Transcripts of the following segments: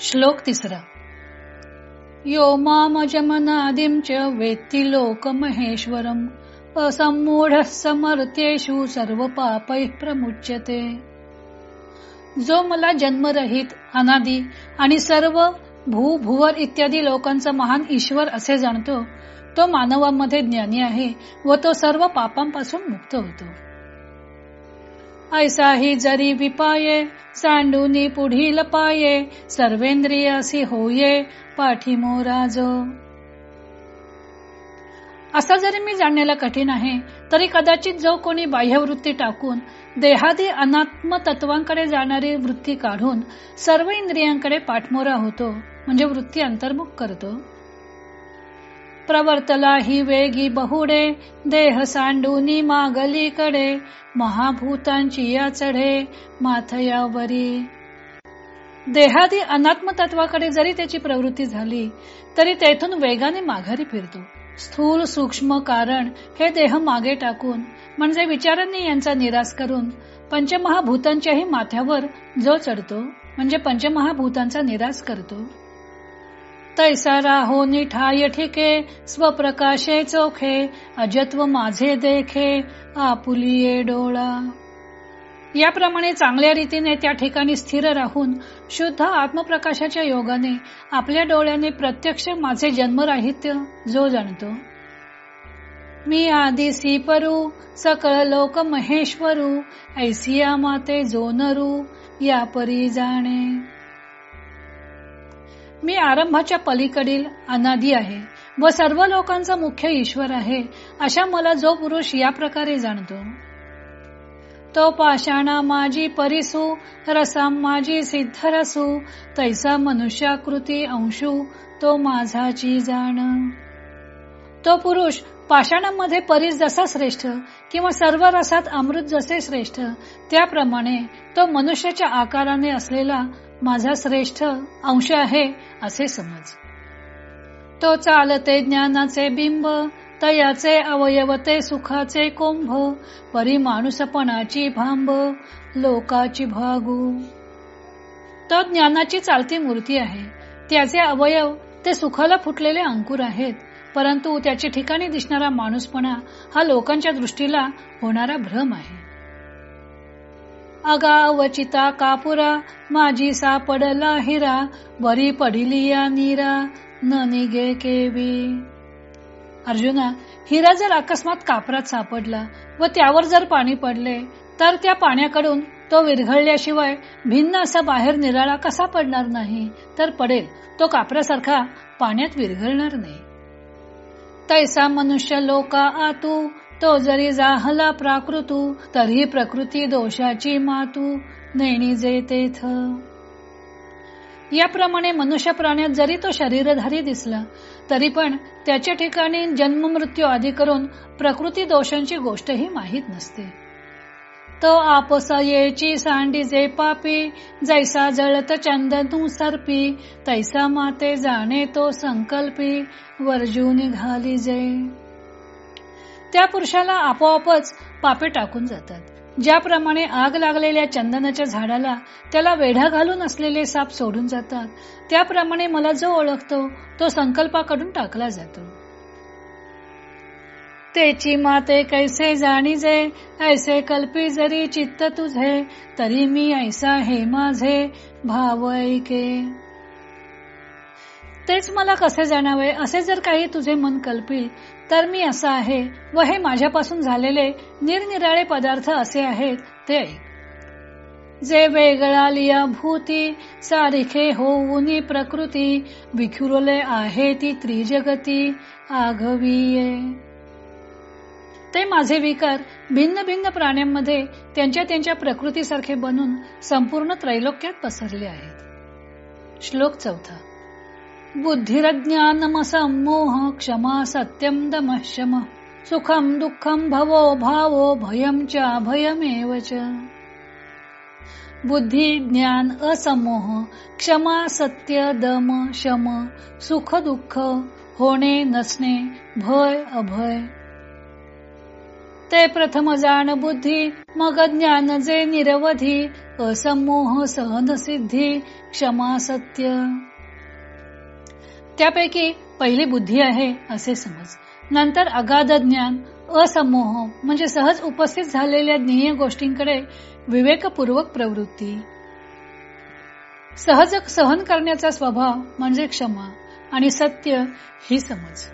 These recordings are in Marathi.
श्लोक तिसरा. यो मामजमनादिं च वेत्ति लोकमहेश्वरम्. असम्मूढः समर्थ्येषु सर्व पापैः प्रमुच्यते. जो मला जन्मरहित अनादी आणि सर्व भू भुवर इत्यादी लोकांचा महान ईश्वर असे जाणतो तो मानवामध्ये ज्ञानी आहे व तो सर्व पापांपासून मुक्त होतो. ऐसाही जरी विपाये सांडूनी पुढील पाये सर्वेंद्रियासी होये पाठीमोराजो. असा जरी मी जाणण्याला कठीण आहे तरी कदाचित जो कोणी बाह्यवृत्ती टाकून देहादी अनात्म तत्वांकडे जाणारी वृत्ती काढून सर्व इंद्रियांकडे पाठमोरा होतो म्हणजे वृत्ती अंतर्मुख करतो. प्रवर्तला ही वेगी बहुडे देह सांडूनी मागलीकडे महाभूतांची या चढे माथयावरी. देहादी अनात्म तत्वाकडे जरी त्याची प्रवृत्ती झाली तरी तेथून वेगाने माघारी फिरतो. स्थूल सूक्ष्म कारण हे देह मागे टाकून म्हणजे विचारांनी यांचा निराश करून पंचमहाभूतांच्याही माथ्यावर जो चढतो म्हणजे पंचमहाभूतांचा निराश करतो. तैसा राहो निठाय ठिके स्वप्रकाशे चोखे अजत्व माझे देखे आपुलिये डोळा. याप्रमाणे चांगल्या रीतीने त्या ठिकाणी स्थिर राहून शुद्ध आत्मप्रकाशाच्या योगाने आपल्या डोळ्याने प्रत्यक्ष माझे जन्मराहित्य जो जाणतो. मी आधी सीपरू सकळ लोक महेश्वरू ऐसिया माते जोनरू या परी जाणे. मी आरंभाच्या पलीकडील अनादी आहे व सर्व लोकांचा मुख्य ईश्वर आहे अशा मला जो पुरुष या प्रकारे जाणतो. तो पाषाणा माझी परिसू रसा माझी सिद्धरसू तैसा मनुष्याकृती अंशू तो माझाची जाण. तो पुरुष पाषाणामध्ये परीस जसा श्रेष्ठ किंवा सर्व रसात अमृत जसे श्रेष्ठ त्याप्रमाणे तो मनुष्याच्या आकाराने असलेला माझा श्रेष्ठ अंश आहे असे समज. तो चालते ज्ञानाचे बिंब तयाचे अवयवते सुखाचे कुंभ परी माणूसपणाची भांब लोकाची भागू. तो ज्ञानाची चालती मूर्ती आहे. त्याचे अवयव ते सुखाला फुटलेले अंकुर आहेत. परंतु त्याच्या ठिकाणी दिसणारा माणूसपणा हा लोकांच्या दृष्टीला होणारा भ्रम आहे. अगावचिता कापुरा माझी सापडला हिरा वरी पडिली या नीरा न निगे केवी. अर्जुना हिरा जर अकस्मात कापरात सापडला व त्यावर जर पाणी पडले तर त्या पाण्याकडून तो विरघळल्याशिवाय भिन्न असा बाहेर निराळा कसा पडणार नाही तर पडेल तो कापरासारखा पाण्यात विरघळणार नाही. तैसा मनुष्य लोका आतू तो जरी जाहला प्राकृतू तरी प्रकृती दोषाची मातू नेणी जे तेथ याप्रमाणे मनुष्य प्राण्यात जरी तो शरीरधारी दिसला तरी पण त्याच्या ठिकाणी जन्म मृत्यू आदी करून प्रकृती दोषांची गोष्टही माहीत नसते. तो आपसयेची सांडी जे पापी जैसा जळत चंदनू सर्पी तैसा माते जाणे तो संकल्पी वर्जून घाली जे. त्या पुरुषाला आपोआपच पापे टाकून जातात. ज्याप्रमाणे आग लागलेल्या चंदनाच्या झाडाला त्याला वेढा घालून असलेले साप सोडून जातात त्याप्रमाणे मला जो ओळखतो तो संकल्पाकडून टाकला जातो. तेची माते कैसे जाणीजे ऐसे कल्पी जरी चित्त तुझे तरी मी ऐसा हे माझे भाव ऐके तेच मला कसे जाणावे? असे जर काही तुझे मन कल्पी तर मी असा आहे. व हे माझ्यापासून झालेले निरनिराळे पदार्थ असे आहेत ते जे वेगळा लिया भूती सारिखे होऊनी प्रकृती विखुरले आहे ती त्रिजगती आघवीये. ते माझे विकार भिन्न भिन्न प्राण्यांमध्ये त्यांच्या त्यांच्या प्रकृतीसारखे बनून संपूर्ण त्रैलोक्यात पसरले आहेत. श्लोक चौथा. बुद्धिरज्ञानमसम्मोह क्षमा सत्यम दमशम। सुखम दुःखम भवो भावो भयम च अभयमेव च। बुद्धी ज्ञान असमोह क्षमा सत्य दम शम। सुख दुःख होणे नसणे भय अभय। ते प्रथम जाण बुद्धी मग ज्ञान जे निरवधी। असमोह सहन सिद्धी क्षमा सत्य। त्यापैकी पहिली बुद्धी आहे असे समज. नंतर अगाध ज्ञान असमोह म्हणजे सहज उपस्थित झालेल्या ज्ञेय गोष्टींकडे विवेकपूर्वक प्रवृत्ती. सहज सहन करण्याचा स्वभाव म्हणजे क्षमा आणि सत्य ही समज.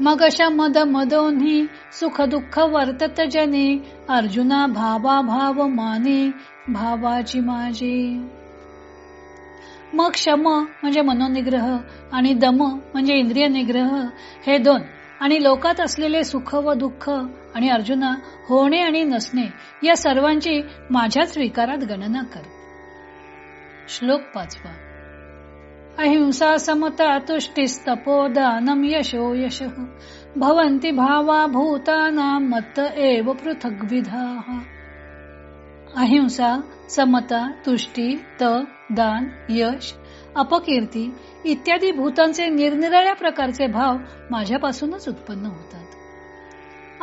मग अशा मद मदोन्ही सुख दुःख वर्तत जने अर्जुना भावा भाव माने भावाची माझी. मग शम म्हणजे मनोनिग्रह आणि दम म्हणजे इंद्रिय निग्रह हे दोन. आणि लोकात असलेले सुख व दुःख आणि अर्जुना होणे आणि नसणे या सर्वांची माझ्याच विकारात गणना कर. श्लोक पाचवा. अहिंसा समता तुष्टिस्तपो दानम यशो यश भवंती भावा भूताना मत एव पृथग्विधा. अहिंसा समता तुष्टी त दान यश अपकीर्ती इत्यादी भूतांचे निरनिराळ्या प्रकारचे भाव माझ्यापासूनच उत्पन्न होतात.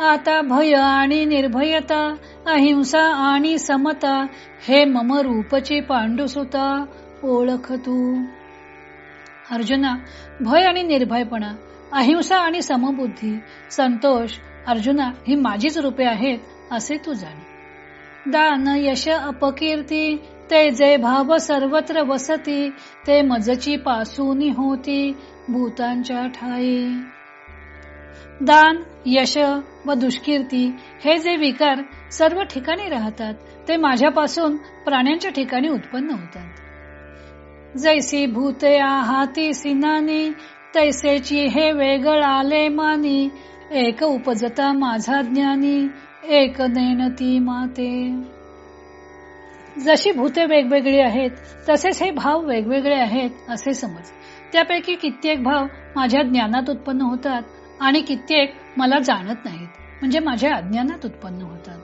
आता भय आणि निर्भयता अहिंसा आणि समता हे मम रूपची पांडुसुता. ओळख तू. अर्जुना भय आणि निर्भयपणा अहिंसा आणि समबुद्धी संतोष अर्जुना ही माझीच रूपे आहेत असे तू जाणे. दान यश अपकीर्ती ते जे भाव सर्वत्र वसती ते मजची पासूनी होती भूतांच्या ठाई. दान यश व दुष्कीर्ती हे जे विकार सर्व ठिकाणी राहतात ते माझ्यापासून प्राण्यांच्या ठिकाणी उत्पन्न होतात. जैसी भूते आहाती सिनानी तैसेची हे वेगळ आले मानी एक उपजता माझा ज्ञानी एक नेणती माते. जशी भूते वेगवेगळी आहेत तसेच हे भाव वेगवेगळे आहेत असे समज. त्यापैकी कित्येक भाव माझ्या ज्ञानात उत्पन्न होतात आणि कित्येक मला जाणत नाहीत म्हणजे माझ्या अज्ञानात उत्पन्न होतात.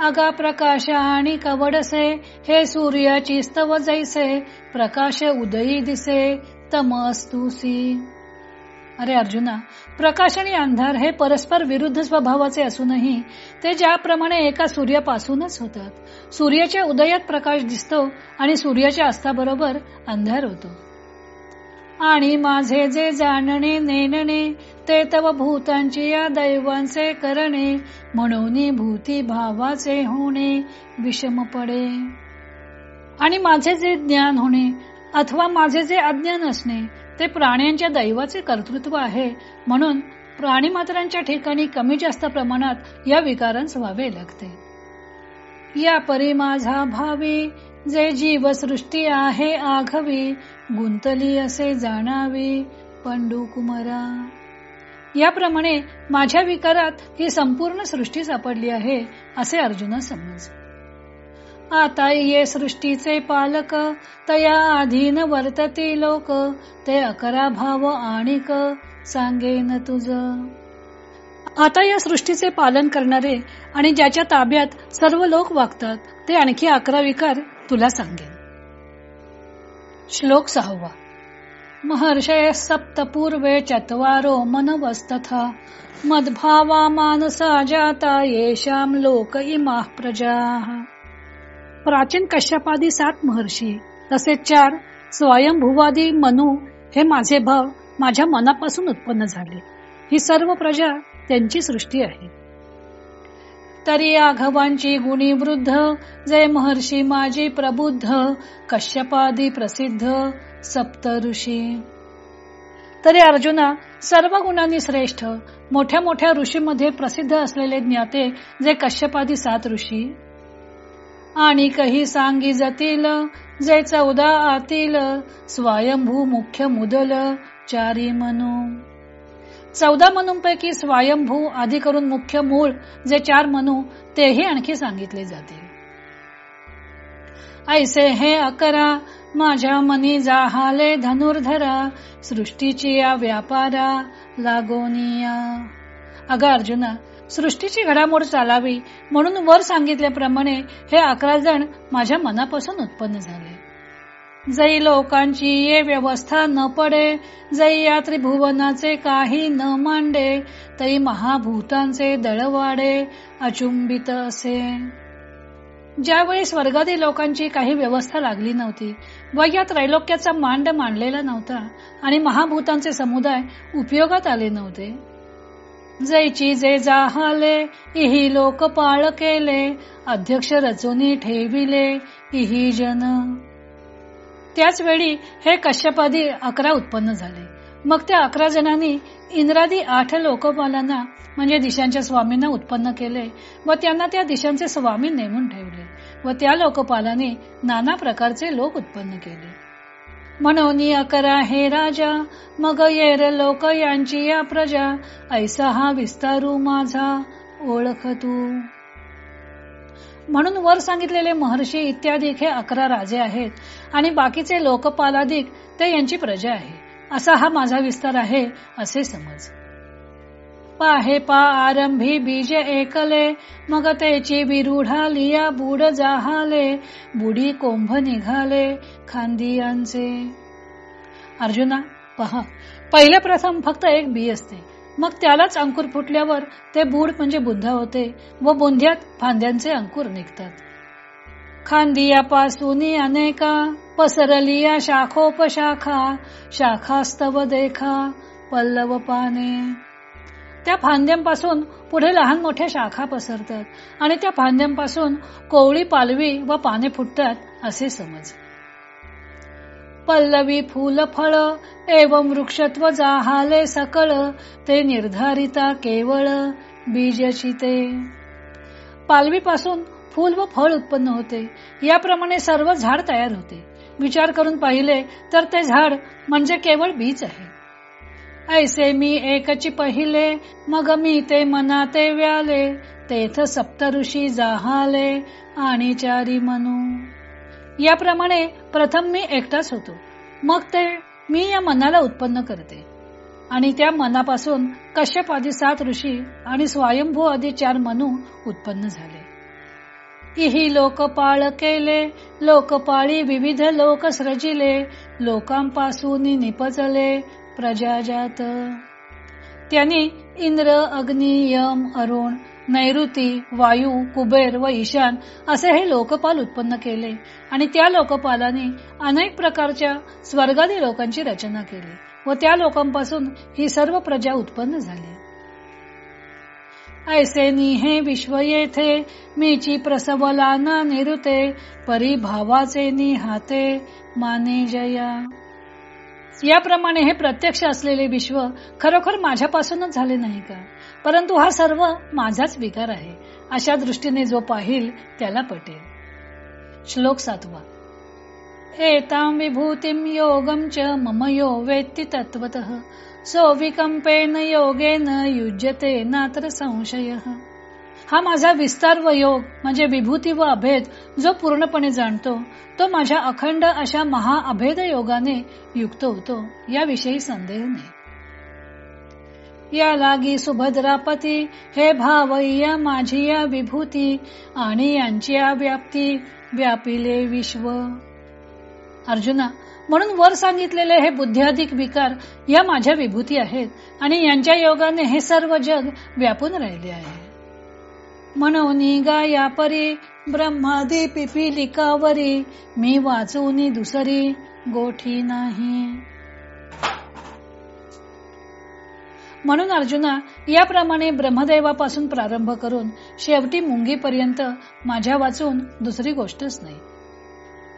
अगा प्रकाश आणि कवडसे हे सूर्याची स्तव जैसे प्रकाश उदयी दिसे तमस्तुसी अरे अर्जुना प्रकाश आणि अंधार हे परस्पर विरुद्ध स्वभावाचे असूनही ते ज्याप्रमाणे एका सूर्यापासूनच होतात. सूर्याच्या उदयात प्रकाश दिसतो आणि सूर्याच्या अस्ताबरोबर अंधार होतो. आणि माझे जे जाणणे नेणणे ते तव भूतांची या दैवांचे करणे म्हणून भूती भावाचे होणे विषम पडे. आणि माझे जे ज्ञान होणे अथवा माझे जे अज्ञान असणे ते प्राण्यांच्या दैवाचे कर्तृत्व आहे. म्हणून प्राणी मात्रांच्या ठिकाणी कमी जास्त प्रमाणात या विकारांस व्हावे लागते. या परी माझा भावी जे जीवसृष्टी आहे आघवी गुंतली असे जाणावी पंडू कुमारा याप्रमाणे माझ्या विकारात ही संपूर्ण सृष्टी सापडली आहे असे अर्जुन समज आता ये सृष्टीचे पालक तया अधीन वर्तती लोक ते अकरा भाव आणिक सांगेन तुझ. आता या सृष्टीचे पालन करणारे आणि ज्याच्या ताब्यात सर्व लोक वागतात ते आणखी अकरा विकार तुला सांगेन. श्लोक सहावा. महर्षय सप्तपूर्वे चत्वारो मनवस्तथा मद्भावा मानसा जाता येशाम लोक इमा प्रजा. प्राचीन कश्यपादी सात महर्षी तसेच चार स्वयंभुवादी मनू हे माझे भाव माझ्या मनापासून उत्पन्न झाले. ही सर्व प्रजा त्यांची सृष्टी आहे. तरी आघवांची गुणी वृद्ध जय महर्षी माझी प्रबुद्ध कश्यपादी प्रसिद्ध सप्त ऋषी. तरी अर्जुना सर्व गुणांनी श्रेष्ठ मोठ्या मोठ्या ऋषीमध्ये प्रसिद्ध असलेले ज्ञाते जे कश्यपादी सात ऋषी आणि काही सांगी जातील जे चौदा आतील स्वयंभू मुख्य मुदल चारी मनू. चौदा मनूंपैकी स्वयंभू आधी करून मुख्य मूळ जे चार मनू तेही आणखी सांगितले जाते ऐसे हे अकरा माझ्या मनी जाहाले धनुर्धरा सृष्टीची या व्यापारा लागोनिया. अग अर्जुना सृष्टीची घडामोड चालावी म्हणून वर सांगितल्याप्रमाणे हे अकरा जण माझ्या मनापासून उत्पन्न झाले. जई लोकांची ये व्यवस्था न पडे जई या त्रिभुवनाचे काही न मांडे तरी महाभूतांचे दळवाडे अचुंबित असे. ज्यावेळी स्वर्गादी लोकांची काही व्यवस्था लागली नव्हती व या त्रैलोक्याचा मांड मांडलेला नव्हता आणि महाभूतांचे समुदाय उपयोगात आले नव्हते. जैची जे जाहाले इही लोक पाळ केले अध्यक्ष रचुनी ठेविले इही जन. त्याच वेळी हे कश्यपादी अकरा उत्पन्न झाले. मग त्या अकरा जणांनी इंद्रादी आठ लोकपालांना म्हणजे दिशांच्या स्वामींना उत्पन्न केले व त्यांना त्या दिशांचे स्वामी नेमून ठेवले व त्या लोकपालाने नाना प्रकारचे लोक उत्पन्न केले. म्हणून अकरा हे राजा मग येर लोक यांची या प्रजा ऐसा हा विस्तारू माझा ओळख तू. म्हणून वर सांगितलेले महर्षी इत्यादी हे अकरा राजे आहेत आणि बाकीचे लोकपालाधिक ते यांची प्रजा आहे. असा हा माझा विस्तार आहे असे समज. पाहे पा आरंभी बीज एकले मग त्याची विरुढा लिया बुड जाहाले बुडी कोंभ निघाले खांदियांचे. अर्जुना पहा पहिले प्रथम फक्त एक बी असते. मग त्यालाच अंकुर फुटल्यावर ते बूड म्हणजे बुद्धा होते व बोंध्यात फांद्यांचे अंकुर निघतात. खांदियापासून अनेका पसरलिया शाखोपशाखा शाखास्तव देखा पल्लव पाने. त्या फांद्यांपासून पुढे लहान मोठ्या शाखा पसरतात आणि त्या फांद्यांपासून कोवळी पालवी व पाने फुटतात असे समज. पल्लवी फूल फळ एवं वृक्षत्व जाहाले सकळ ते निर्धारिता केवळ बीजची ते. पालवीपासून फूल व फळ उत्पन्न होते. याप्रमाणे सर्व झाड तयार होते. विचार करून पाहिले तर ते झाड म्हणजे केवळ बीज आहे. ऐसे मी एकची पहिले मग मी ते मनाते व्याले तेथ सप्त ऋषी जाहाले आणि चारी मनू. याप्रमाणे प्रथम मी एकटाच होतो. मग ते मी या मनाला उत्पन्न करते. आणि त्या मनापासून कश्यप आदी सात ऋषी आणि स्वयंभू आदी चार मनू उत्पन्न झाले. इही लोकपाळ केले लोकपाळी विविध लोक सृजिले लोकांपासून निपजले प्रजाजात। त्यांनी इंद्र अग्नी यम अरुण नैऋती वायू कुबेर व ईशान असे हे लोकपाल उत्पन्न केले आणि त्या लोकपालाने अनेक प्रकारच्या स्वर्गादी लोकांची रचना केली व त्या लोकांपासून ही सर्व प्रजा उत्पन्न झाली. ऐसे हे विश्व येथे मीची प्रसवला ना निरुते परिभावाचे निहाते माने जया। याप्रमाणे हे प्रत्यक्ष असलेले विश्व खरोखर माझ्यापासूनच झाले नाही का? परंतु हा सर्व माझाच विकार आहे. अशा दृष्टीने जो पाहिल त्याला पटेल. श्लोक सातवा. एताम विभूतीम योगम च मम यो वेत्ती तत्वत सो योगेन युज्यते नात्र संशय। हा माझा विस्तार व योग म्हणजे विभूती व अभेद जो पूर्णपणे जाणतो तो माझ्या अखंड अशा महाअभेद योगाने युक्त होतो याविषयी संदेह नाही. या लागी सुभद्रापती हे भावया माझी या विभूती आणि यांची या व्याप्ती व्यापिले विश्व. अर्जुना म्हणून वर सांगितलेले हे बुद्ध्याधिक विकार या माझ्या विभूती आहेत आणि यांच्या योगाने हे सर्व जग व्यापून राहिले आहे. म्हणून गा या परी ब्रह्मादी पिपिलिकावरी मी वाचून दुसरी गोठी नाही. म्हणून अर्जुना याप्रमाणे ब्रह्मदेवापासून प्रारंभ करून शेवटी मुंगीपर्यंत माझ्या वाचून दुसरी गोष्टच नाही.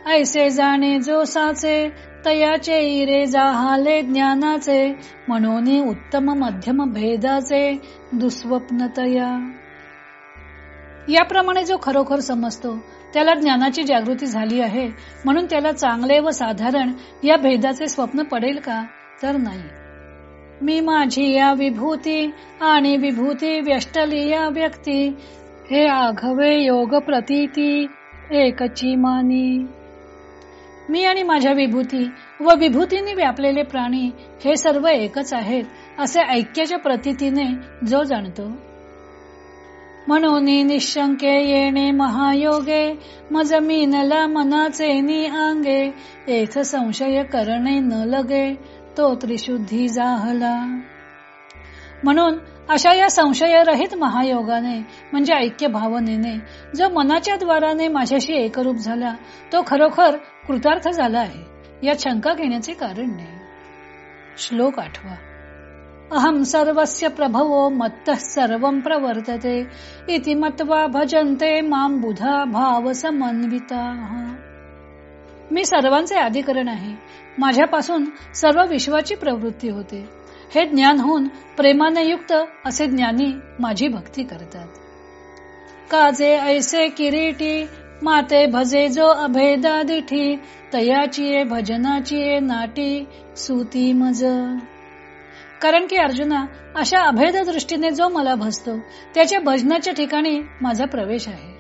ऐसे जाणे जो साचे तयाचे इरे जाहाले ज्ञानाचे म्हणून उत्तम मध्यम भेदाचे दुस्वप्न तया याप्रमाणे जो खरोखर समजतो त्याला ज्ञानाची जागृती झाली आहे म्हणून त्याला चांगले व साधारण या भेदाचे स्वप्न पडेल का? तर नाही. मी माझी या विभूती आणि विभूती व्यष्टली या व्यक्ती हे आघवे योग प्रतीती एकची मानी. मी आणि माझ्या विभूती व विभूतीने व्यापलेले प्राणी हे सर्व एकच आहेत असे ऐक्याच्या प्रतीतीने जो जाणतो. म्हणून निशंके येणे महायोगे मज मीनला मनाचे नि आंगे येथ संशय करणे न लगे तो त्रिशुद्धी जाहला. म्हणून अशा या संशयरहित महायोगाने म्हणजे ऐक्य भावनेने जो मनाच्या द्वाराने माझ्याशी एकरूप झाला तो खरोखर कृतार्थ झाला आहे या शंका घेण्याचे कारण नाही. श्लोक आठवा. अहम सर्वस्य प्रभवो मत्तः सर्व प्रवर्तते इति मत्वा भजन्ते माम बुधा भाव समन्विता मी सर्वांचे अधिकरण आहे. माझ्यापासून सर्व विश्वाची प्रवृत्ती होते. हे ज्ञान होऊन प्रेमाने युक्त असे ज्ञानी माझी भक्ती करतात. काजे ऐसे किरीटी माते भजे जो अभेदा दिठी तयाची भजनाची नाटी सूती मज। कारण की अर्जुना अशा अभेद दृष्टीने जो मला भसतो त्याच्या भजनाच्या ठिकाणी माझा प्रवेश आहे.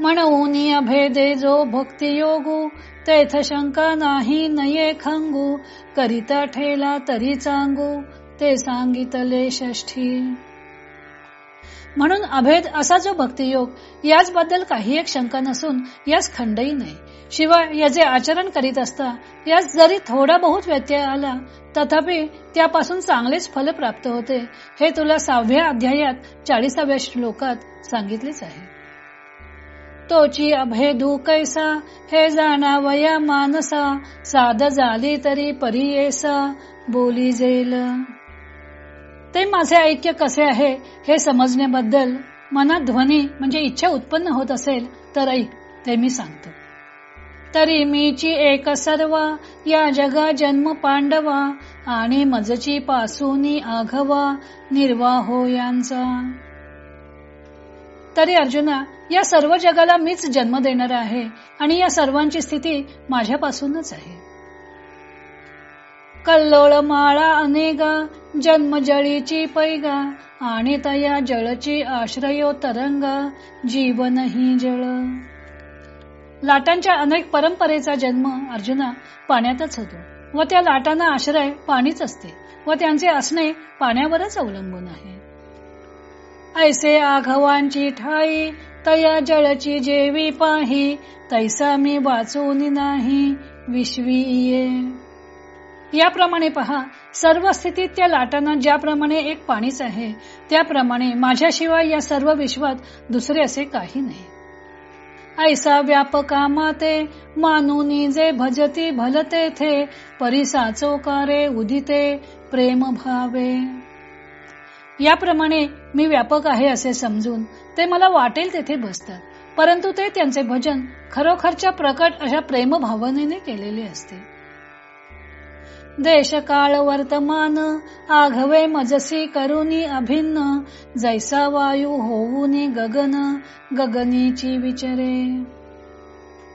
म्हणून अभेदे जो भक्ती योगू तेथ शंका नाही नये खंगू करिता ठेला तरी चांगू ते सांगितले षष्ठी. म्हणून अभेद असा जो भक्तियोग याचबद्दल काही एक शंका नसून यास खंडही नाही. शिवाय याचे आचरण करीत असता यास जरी थोडा बहुत व्यत्यय आला तथापि त्यापासून चांगलेच फल प्राप्त होते हे तुला सहाव्या अध्यायात चाळीसाव्या श्लोकात सांगितलेच आहे. तोची अभेदू कैसा हे जाणावया मानसा साध झाली तरी परियेसा बोली जेल. ते माझे ऐक्य कसे आहे हे समजण्याबद्दल मनात ध्वनी म्हणजे इच्छा उत्पन्न होत असेल तर ऐक ते मी सांगतो. तरी मीची एक सर्व या जगा जन्म पांडवा आणि मजची पासूनी आघवा निर्वाहो हो यांचा. तरी अर्जुना या सर्व जगाला मीच जन्म देणार आहे आणि या सर्वांची स्थिती माझ्यापासूनच आहे. कल्लोळ माळा अनेगा जन्म जळीची पैगा आणि तया जळची आश्रयो तरंगा जीवन ही जळ. लाटांच्या अनेक परंपरेचा जन्म अर्जुना पाण्यातच होतो व त्या लाटांना आश्रय पाणीच असते व त्यांचे असणे पाण्यावरच अवलंबून आहे. ऐसे आघवांची ठाई तया जळची जेवी पाही तैसा मी वाचून नाही विश्वी ये याप्रमाणे पहा सर्व स्थितीत त्या लाटांना ज्याप्रमाणे एक पाणीच आहे त्याप्रमाणे माझ्याशिवाय या सर्व विश्वात दुसरे असे काही नाही. ऐसा व्यापका माते मानुनी जे भजती भलते थे परिसाचो कारे उदिते प्रेम भावे. याप्रमाणे मी व्यापक आहे असे समजून ते मला वाटेल तेथे बसतात परंतु ते त्यांचे भजन खरोखरच्या प्रकट अशा प्रेम भावनेने केलेले असते. देश काळ वर्तमान आघवे मजसी करुनी अभिन्न जैसा वायू होऊनी गगन गगनीची विचारे.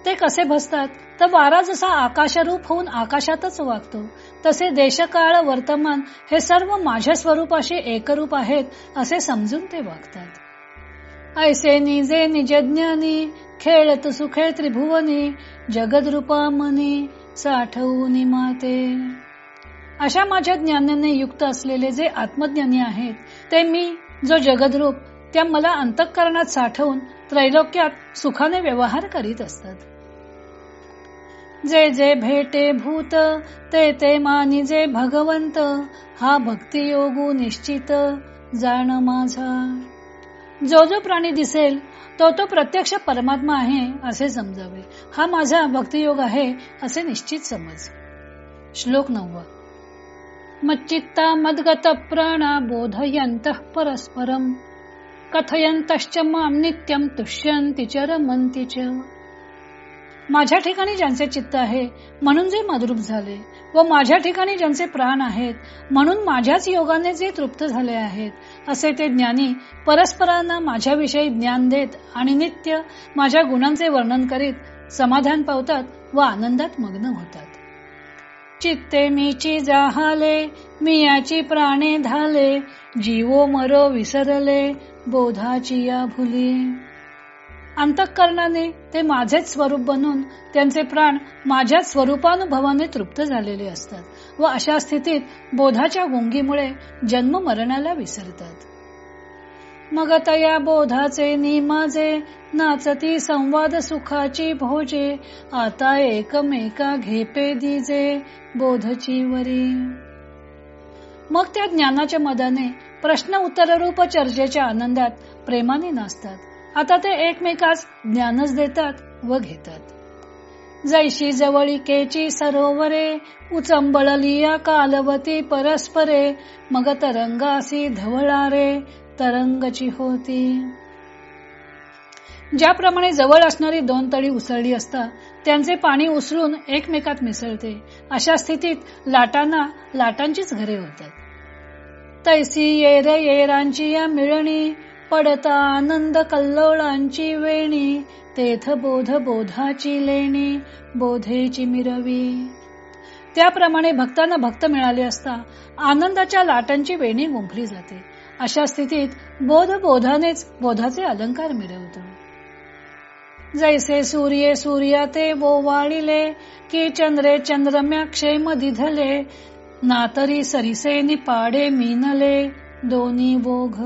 ते कसे भसतात तर वारा जसा आकाशरूप होऊन आकाशातच वागतो. तसे देशकाळ वर्तमान हे सर्व माझ्या स्वरूपाशी एकरूप आहेत असे समजून ते वागतात. ऐसे निजे निजज्ञानी खेळत सुखे त्रिभुवनी जगदरूपा मनी साठवून माते. अशा माझ्या ज्ञानाने युक्त असलेले जे आत्मज्ञानी आहेत ते मी जो जगद्रूप त्या मला अंतःकरणात साठवून त्रैलोक्यात सुखाने व्यवहार करीत असतात. जे जे भेटे भूत ते ते मानी जे भगवंत हा भक्ती योगू निश्चित जाण माझा. जो जो प्राणी दिसेल तो तो प्रत्यक्ष परमात्मा आहे असे समजावे. हा माझा भक्तियोग आहे असे निश्चित समज. श्लोक नववा. मच्चित्ता मद्गत प्राणा बोधयंत परस्परम. कथयंतश्च माम नित्यम तुष्यंती च रमंती च। माझ्या ठिकाणी ज्यांचे चित्त आहे म्हणून जे मदरूप झाले व माझ्या ठिकाणी ज्यांचे प्राण आहेत म्हणून माझ्याच योगाने जे तृप्त झाले आहेत असे ते ज्ञानी परस्परांना माझ्याविषयी ज्ञान देत आणि नित्य माझ्या गुणांचे वर्णन करीत समाधान पावतात व आनंदात मग्न होतात. चित्ते मीची जाहाले मियाची प्राणे धाले जीवो मरो विसरले बोधाची या भुली. अंतःकरणाने ते माझेच स्वरूप बनून त्यांचे प्राण माझ्या स्वरूपानुभवाने तृप्त झालेले असतात व अशा स्थितीत बोधाच्या गुंगीमुळे जन्म मरणाला विसरतात. मग तया बोधाचे निमाजे नाचती संवाद सुखाची भोजे आता एकमेका घेपे दिजे बोधची वरी. मग त्या ज्ञानाच्या मदाने प्रश्न उत्तर रूप चर्चेच्या आनंदात प्रेमाने नाचतात. आता ते एकमेकास ज्ञानच देतात व घेतात. जैशी जवळिकेची सरोवरे उचंबळलिया कालवती परस्परे मग तरंगासी धवळारे तरंगची होती. ज्याप्रमाणे जवळ असणारी दोन तळी उसळली असता त्यांचे पाणी उसळून एकमेकात मिसळते. अशा स्थितीत लाटांना लाटांचीच घरे होतात. तैसी येर येरांची या मिळणी पडता आनंद कल्लोळांची वेणी तेथ बोध बोधाची लेणी बोधेची मिरवी. त्याप्रमाणे भक्तांना भक्त मिळाले असता आनंदाच्या लाटांची वेणी गुंफली जाते. अशा स्थितीत बोध बोधानेच बोधाचे अलंकार मिळवतो जैसे सूर्ये सूर्या ते बोवाळिले की चंद्रे चंद्रम्या क्षेम दिधले नातरी सरिसे निपाडे मीनले दोन्ही बोघ.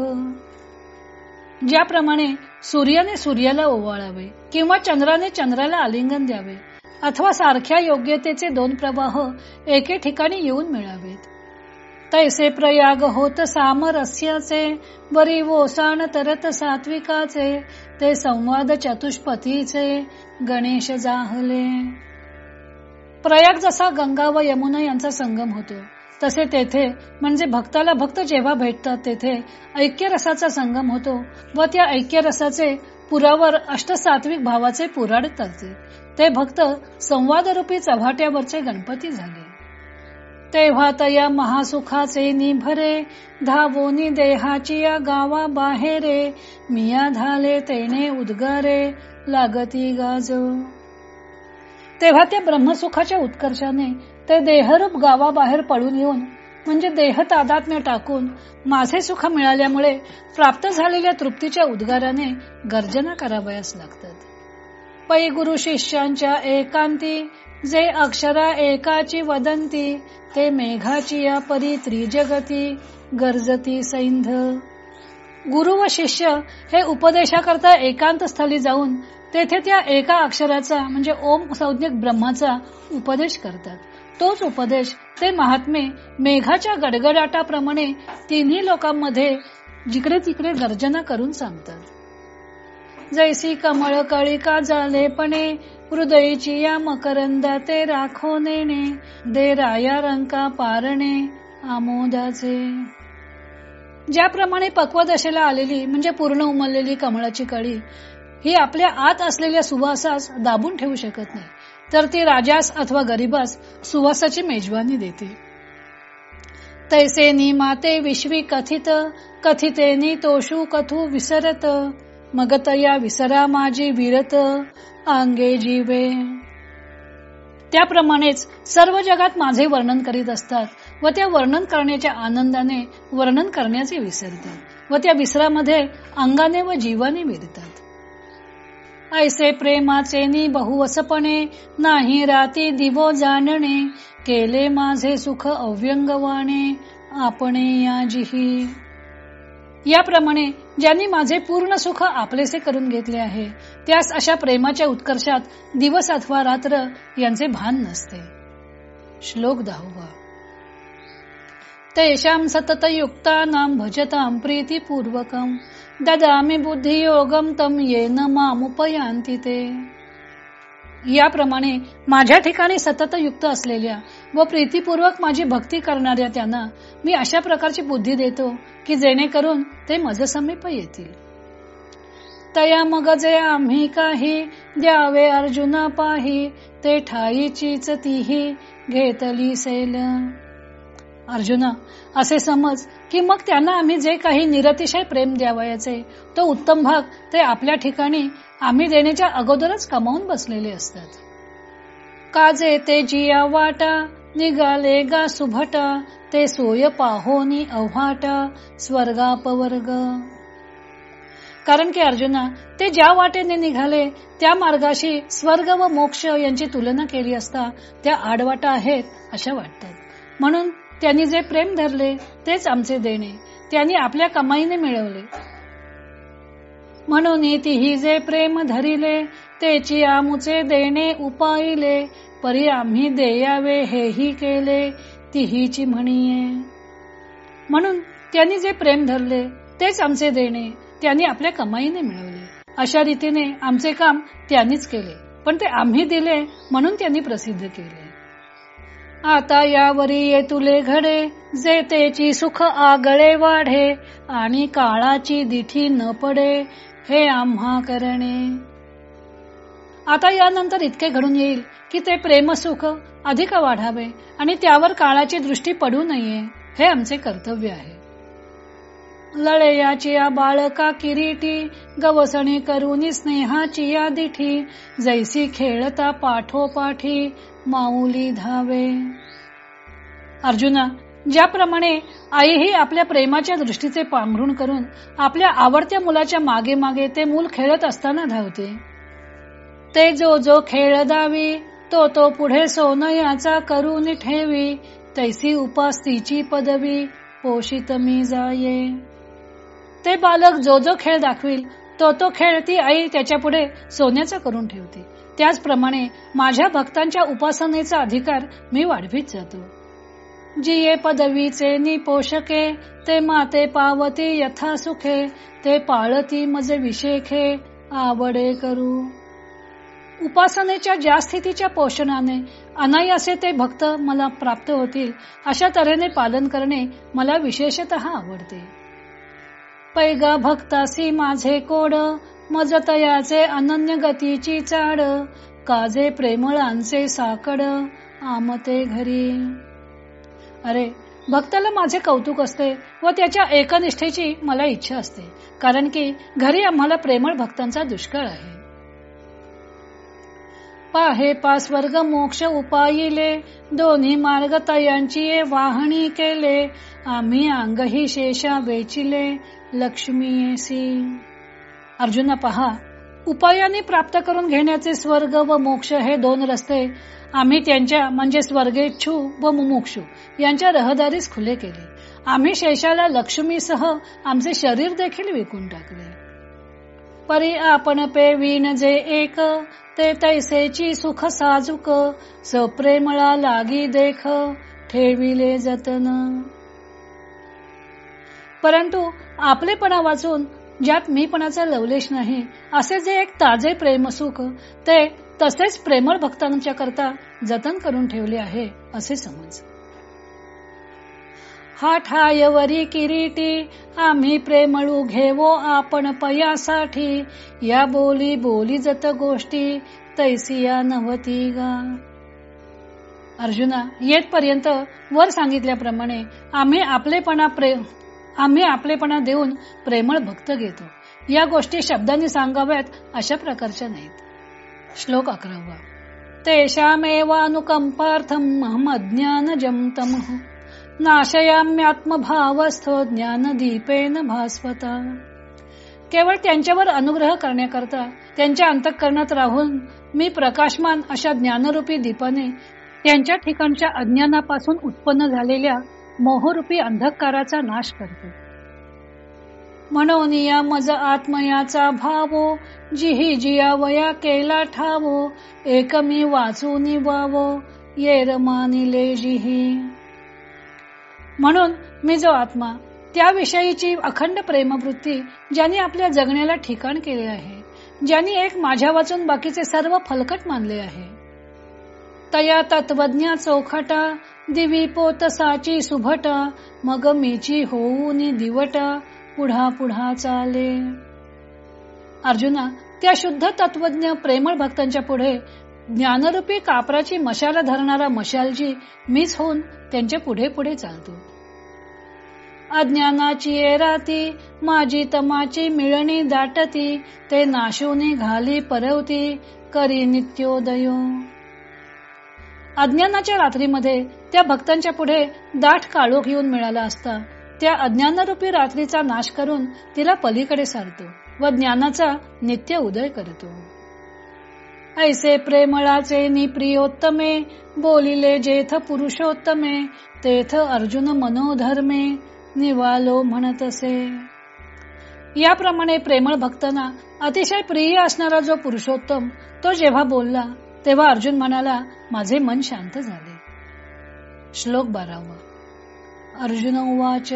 ज्याप्रमाणे सूर्याने सूर्याला ओवाळावे किंवा चंद्राने चंद्राला आलिंगन द्यावे अथवा सारख्या योग्यतेचे दोन प्रवाह एके ठिकाणी येऊन मिळावेत. तैसे प्रयाग होत सामरस्याचे बरी वोसाण तरत सात्विकाचे ते संवाद चतुष्पतीचे गणेश जाहले. प्रयाग जसा गंगा व यमुना यांचा संगम होतो तसे तेथे म्हणजे भक्ताला भक्त जेव्हा भेटतात तेथे ऐक्य रसाचा संगम होतो व त्या ऐक्य रसाचे पुरावर अष्टसात्विक भावाचे पुराड चालते. ते भक्त संवादरूपी चव्हाट्यावरचे गणपती झाले. तेव्हा तया महासुखाचे निभरे धावोनी देहाची या गावा बाहेरे मिया धाले तेने उद्गारे लागती गाजो. तेव्हा त्या ब्रह्मसुखाच्या उत्कर्षाने ते देहरूप गावाबाहेर पळून येऊन म्हणजे देह तादात्म्य टाकून माझे सुख मिळाल्यामुळे प्राप्त झालेल्या तृप्तीच्या उद्गाराने गर्जना करावयास लागतात. पै गुरु शिष्यांच्या एकांती जे अक्षरा एकाची वदंती ते मेघाची या परी त्रिजगती गरजती सैंध. गुरु व शिष्य हे उपदेशाकरता एकांत स्थली जाऊन तेथे त्या एका अक्षराचा म्हणजे ओम संज्ञक ब्रह्माचा उपदेश करतात. तोच उपदेश ते महात्मे मेघाच्या गडगडाटाप्रमाणे तिन्ही लोकांमध्ये जिकडे तिकडे गर्जना करून सांगतात. जैसी कमळ कळी कळिका झालेपणे हृदयची या मकरंदा ते राखो नेणे दे राया रंका पारणे आमोदाचे. ज्याप्रमाणे पक्वदशेला आलेली म्हणजे पूर्ण उमललेली कमळाची कळी ही आपल्या आत असलेल्या सुवासास दाबून ठेवू शकत नाही. तर ती राजास अथवा गरीबास सुवासाची मेजवानी देते. तैसे नी माते विश्वी कथित कथितेनी तोषू कथू विसरत मगतया विसरा माझी विरत अंगे जीवे. त्याप्रमाणेच सर्व जगात माझे वर्णन करीत असतात व त्या वर्णन करण्याच्या आनंदाने वर्णन करण्याचे विसरतात व त्या विसरामध्ये अंगाने व जीवाने विरतात ऐसे प्रेमाचे नि बहुवसपणे नाही राती दिवो जाणणे केले माझे सुख अव्यंगवाणे आपणे या जिही याप्रमाणे ज्यांनी माझे पूर्ण सुख आपलेसे करून घेतले आहे त्यास अशा प्रेमाच्या उत्कर्षात दिवस अथवा रात्र यांचे भान नसते. श्लोक दहावा. तेषां नाम भजतां प्रीतिपूर्वकं ददामि बुद्धियोगम तम येन मामुपयांती ते. याप्रमाणे माझ्या ठिकाणी सतत युक्त असलेल्या व प्रीतीपूर्वक माझी भक्ती करणाऱ्या त्यांना मी अशा प्रकारची बुद्धी देतो की जेणेकरून ते मज समीप येतील. तया मग जे आम्ही काही द्यावे अर्जुना पाही ते ठाईचीच तीही घेतली सेल. अर्जुना असे समज की मग त्यांना आम्ही जे काही निरतिशय प्रेम द्यावयाचे तो उत्तम भाग ते आपल्या ठिकाणी आम्ही देण्याच्या अगोदरच कमावून बसलेले असतात. काजे ते जिया वाटा निघाले गा सुभटा ते सोय पाहोनी अव्हाटा स्वर्गापवर्ग. कारण की अर्जुना ते ज्या वाटेने निघाले त्या मार्गाशी स्वर्ग व मोक्ष यांची तुलना केली असता त्या आडवाटा आहेत अशा वाटतात. म्हणून त्यांनी जे प्रेम धरले तेच आमचे देणे. त्यांनी आपल्या कमाईने मिळवले. म्हणून तिही जे प्रेम धरिले तेची आमुचे देणे उपाईले परी आम्ही देयावे हेही केले तिहीची म्हणिये. म्हणून त्यांनी जे प्रेम धरले तेच आमचे देणे. त्यांनी आपल्या कमाईने मिळवले. अशा रीतीने आमचे काम त्यांनीच केले. पण ते आम्ही दिले म्हणून त्यांनी प्रसिद्ध केले. आता यावरी ये तुले घडे जे तेची सुख आगळे वाढे आणि काळाची दिठी न पडे हे आम्हा करणे. आता यानंतर इतके घडून येईल की ते प्रेमसुख अधिक वाढावे आणि त्यावर काळाची दृष्टी पडू नये हे आमचे कर्तव्य आहे. लळयाची या बाळका किरीटी गवसणी करून स्नेहाची या दिठी जैसी खेळता पाठोपाठी माऊली धावे. अर्जुना ज्याप्रमाणे आईही आपल्या प्रेमाच्या दृष्टीचे पांघरुण करून आपल्या आवडत्या मुलाच्या मागे मागे ते मूल खेळत असताना धावते. ते जो जो खेळ दावी तो तो पुढे सोनयाचा करून ठेवी तैसी उपास्तीची पदवी पोषित मी जाये. ते बालक जो जो खेळ दाखविल तो तो खेळ ती आई त्याच्या पुढे सोन्याचा करून ठेवते. त्याचप्रमाणे माझ्या भक्तांच्या उपासनेचा अधिकार मी वाढवीत जातो. जिये पदवीचे निपोषके ते माते पावती यथा सुखे ते पाळती मजे विशेखे आवडे करू. उपासनेच्या ज्या स्थितीच्या पोषणाने अनायासे ते भक्त मला प्राप्त होतील अशा तऱ्हेने पालन करणे मला विशेषत आवडते. पैगा भक्तासी माझे कोड. मजतयाचे अनन्य गतीची चाड. काजे प्रेमळांचे साकड. आमते घरी. अरे भक्ताला माझे कौतुक असते व त्याच्या एकनिष्ठेची मला इच्छा असते. कारण की घरी आम्हाला प्रेमळ भक्तांचा दुष्काळ आहे. पाहे पा स्वर्ग मोक्ष उपायिले. दोन्ही मार्ग तयांची वाहणी केले. आम्ही अंगही शेषा वेचिले. लक्ष्मी येसी अर्जुना पहा. उपायाने प्राप्त करून घेण्याचे स्वर्ग व मोक्ष हे दोन रस्ते आम्ही त्यांच्या म्हणजे स्वर्गेच्छू व मुमुक्षू यांच्या रहदारीस खुले केले. आम्ही शेषाला लक्ष्मीसह आमचे शरीर देखील विकून टाकले. परी आपण पे विण जे एक ते तैसेची सुख साजुक सप्रेमळा लागी देख ठेविले जतन. परंतु आपलेपणा वाचून ज्यात मीपणाचा लवलेश नाही असे जे एक ताजे प्रेमसुख ते तसेच प्रेमळ भक्तांच्या करता जतन करून ठेवले आहे असे समज. हा ठायवरी किरीटी आम्ही प्रेमळू घेवो आपण पयासाठी या बोली बोली जत गोष्टी तैसिया नवती गा. अर्जुना येतपर्यंत वर सांगितल्याप्रमाणे आम्ही आपलेपणा प्रेम आम्ही आपलेपणा देऊन प्रेमळ भक्त घेतो. या गोष्टी शब्दांनी सांगाव्यात अशा प्रकारच्या नाहीत. श्लोक अकरावा. तेषामेवानुकंपार्थम अज्ञान जमतम नाशयाम्यात्मभावस्थ ज्ञान दीपेन भास्वता. केवळ त्यांच्यावर अनुग्रह करण्याकरता त्यांच्या अंतःकरणात राहून मी प्रकाशमान अशा ज्ञानरूपी दीपाने त्यांच्या ठिकाणच्या अज्ञानापासून उत्पन्न झालेल्या मोहरूपी अंधकाराचा नाश करते. म्हणून या मज आत्मयाचा भावो जिही जिया वया केला ठावो एकमी वाचून वावो येर मानिले जिही. म्हणून मी जो आत्मा त्याविषयीची अखंड प्रेमवृत्ती ज्यांनी आपल्या जगण्याला ठिकाण केले आहे ज्यांनी एक माझ्या वाचून बाकीचे सर्व फलकट मानले आहे तया तत्वज्ञा चौखटा दिवी पोतसाची सुभटा मग मीची होऊन दिवटा पुढा पुढा चाले. अर्जुना त्या शुद्ध तत्वज्ञ प्रेमळ भक्तांच्या पुढे ज्ञानरूपी कापराची मशाला धरणारा मशालजी मीच होऊन त्यांच्या पुढे पुढे चालतो. अज्ञानाची एराती माझी तमाची मिळणी दाटती ते नाशोनी घाली परवती करी नित्योदयो. अज्ञानाच्या रात्रीमध्ये त्या भक्तांच्या पुढे दाट काळोख येऊन मिळाला असता त्या अज्ञानरूपी रात्रीचा नाश करून तिला पलीकडे सारतो व ज्ञानाचा नित्य उदय करतो. ऐसे प्रेमळाचे निप्रियोत्तमे बोलिले जेथ पुरुषोत्तमे तेथ अर्जुन मनोधर्मे निवालो म्हणत असे याप्रमाणे प्रेमळ भक्तांना अतिशय प्रिय असणारा जो पुरुषोत्तम तो जेव्हा बोलला तेव्हा अर्जुन म्हणाला माझे मन शांत झाले. श्लोक बारावा. अर्जुन उवाच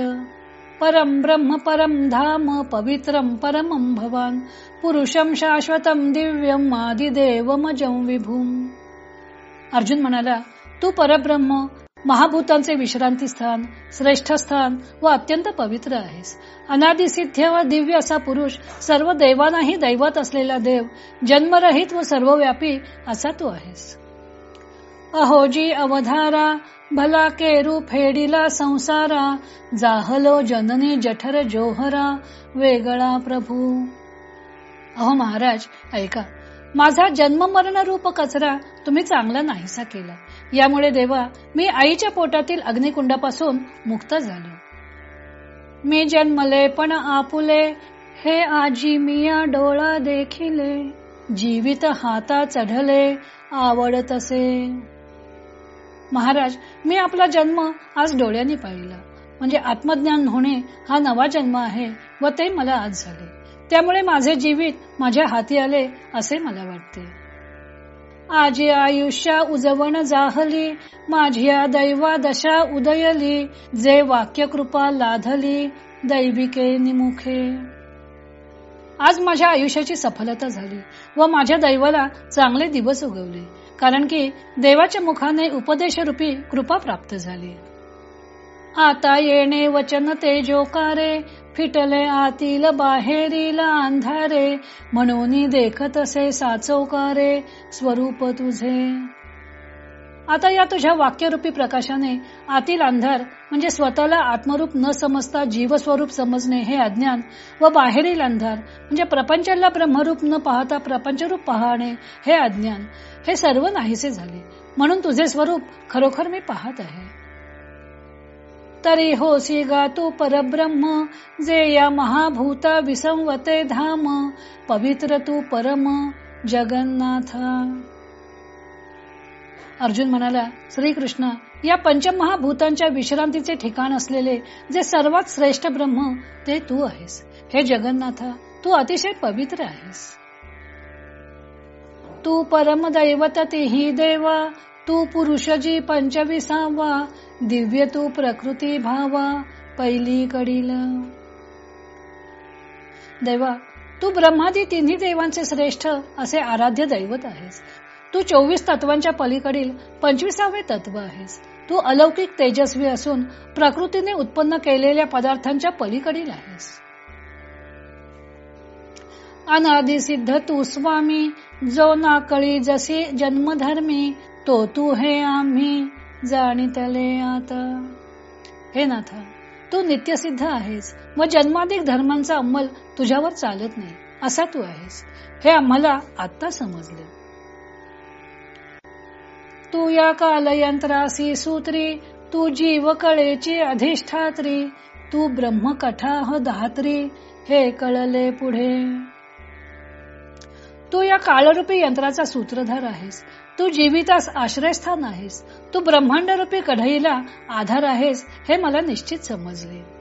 परम ब्रह्म परम धाम पवित्रम परमं भवान पुरुषम शाश्वतम दिव्यम आदिदेवमजं विभूम. अर्जुन म्हणाला तू परब्रह्म महाभूतांचे विश्रांती स्थान श्रेष्ठ स्थान व अत्यंत पवित्र आहेस. अनादिसिद्ध व दिव्य असा पुरुष सर्व देवांनाही दैवत असलेला देव जन्मरहित व सर्वव्यापी असा तू आहेस. अहोजी अवधारा भला केरू फेडिला संसारा जाहलो जननी जठर जोहरा वेगळा प्रभू. अहो महाराज ऐका. माझा जन्म मरण रूप कचरा तुम्ही चांगला नाहीसा केला. यामुळे देवा मी आईच्या पोटातील अग्निकुंडापासून मुक्त झालो. मी जन्मले पण आपुले हे आजी मिया डोळा देखिले जीवित हाता चढले आवड तसे. महाराज मी आपला जन्म आज डोळ्यांनी पाहिला. म्हणजे आत्मज्ञान होणे हा नवा जन्म आहे व ते मला आज झाले. त्यामुळे माझे जीवित माझ्या हाती आले असे मला वाटते. आजी आयुष्या उजवण जाहली माझ्या दैवा दशा उदयली जे वाक्य कृपा लाधली दैविके निमुखे. आज माझ्या आयुष्याची सफलता झाली व माझ्या दैवाला चांगले दिवस उगवले कारण की देवाच्या मुखाने उपदेश रूपी कृपा प्राप्त झाली. आता येणे वचन ते जोकारे फिटले आतील बाहेरील अंधारे म्हणून देखत असे साचवकारे स्वरूप तुझे. आता या तुझ्या वाक्यरूपी प्रकाशाने आतील अंधार म्हणजे स्वतःला आत्मरूप न समजता जीवस्वरूप समजणे हे अज्ञान व बाहेरील अंधार म्हणजे प्रपंचाला ब्रह्मरूप न पाहता प्रपंचरूप पाहणे हे अज्ञान हे सर्व नाहीसे झाले. म्हणून तुझे स्वरूप खरोखर मी पाहत आहे. तरी होसी गा तू परब्रह्म जे या महाभूता विसंवते धाम। पवित्र तू परम जगन्नाथ। अर्जुन म्हणाला श्रीकृष्ण या पंचमहाभूतांच्या विश्रांतीचे ठिकाण असलेले जे सर्वात श्रेष्ठ ब्रह्म ते तू आहेस. हे जगन्नाथ तू अतिशय पवित्र आहेस. तू परम दैवत ही देवा तू पुरुषजी पंचविसावा दिव्य तू प्रकृती भावा पहिली कडील देवा तू ब्रह्मादी तिन्ही देवांचे श्रेष्ठ असे आराध्य दैवत आहेस. तू चोवीस तत्वांच्या पलीकडील पंचवीसावे तत्व आहेस. तू अलौकिक तेजस्वी असून प्रकृतीने उत्पन्न केलेल्या पदार्थांच्या पलीकडील आहेस. अनादि सिद्ध तू स्वामी जो नाकळी जसे जन्मधर्मी तो तू हे आम्ही जाणितले आता. हे नाथा तू नित्यसिद्ध आहेस. व जन्माधिक धर्मांचा अंमल तुझ्यावर चालत नाही. असा तू आहेस. हे आम्हाला आता समजले. तू या कालयंत्रासी सूत्री तू जीव कळेची अधिष्ठात्री तू ब्रह्म कठाह धात्री हे कळले पुढे. तू या काळरूपी यंत्राचा सूत्रधार आहेस. तू जीवितास आश्रयस्थान आहेस. तू ब्रह्मांड रूपी कढईला आधार आहेस हे मला निश्चित समजले.